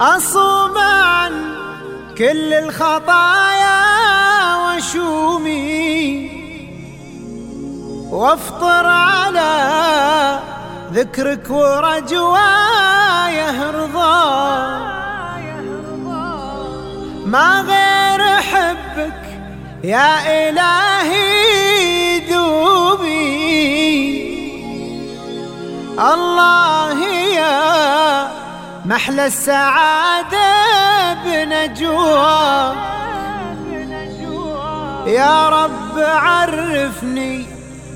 أصوم عن كل الخطايا وشومي وافطر على ذكرك ورجوايه رضا ما غير حبك يا إلهي دوبي. الله محلى السعادة بنجواك يا رب عرفني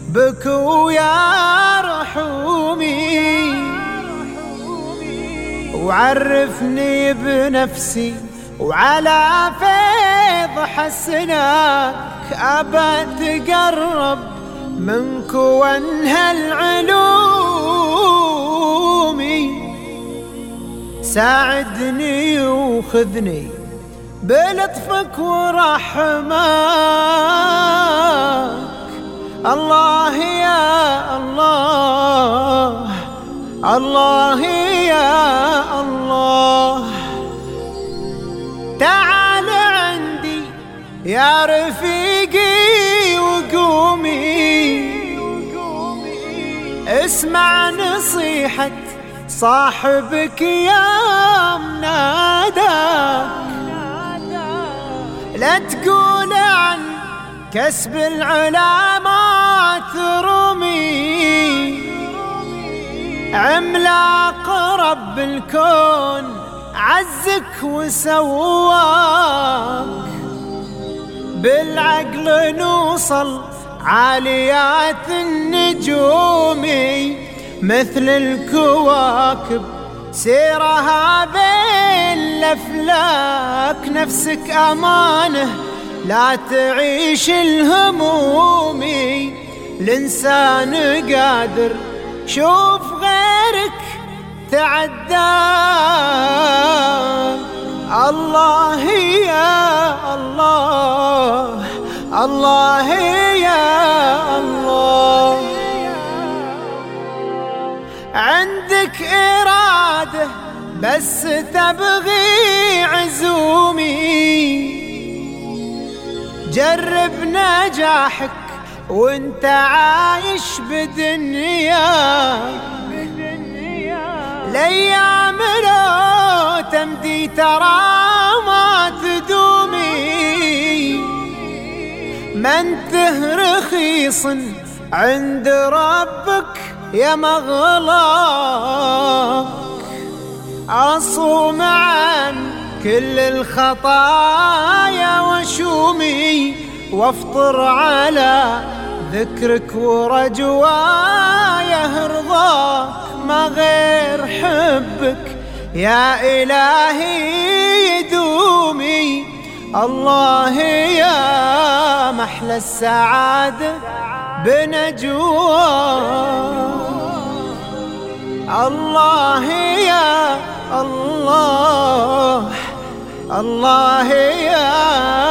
بك ويا رحومي. وعرفني بنفسي وعلى فيض حسنك أبى تقرب منك وانهى العلوم. ساعدني وخذني بلطفك ورحمك. الله يا الله الله يا الله. تعال عندي يا رفيقي وقومي. اسمع نصيحة صاحبك يا مناداك لا تقول عن كسب العلا ترمي عملاق رب الكون عزك وسواك. بالعقل نوصل عاليات النجوم. مثل الكواكب سيرها بين الأفلاك نفسك أمانة لا تعيش الهموم الإنسان قادر شوف غيرك تعدى. الله يا الله الله يا الله. عندك إرادة بس تبغي عزومي. جرب نجاحك وانت عايش بدنياك الأيام لو تمدي ترى ما تدومي. ما انته رخيص عند ربك يا مغلاك اصوم عن كل الخطايا وشومي وافطر على ذكرك ورجوايه رضاك ما غير حبك يا إلهي يدومي الله يا محلى السعادة. بنجواك الله يا الله الله يا